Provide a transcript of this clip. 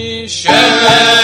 Shalom.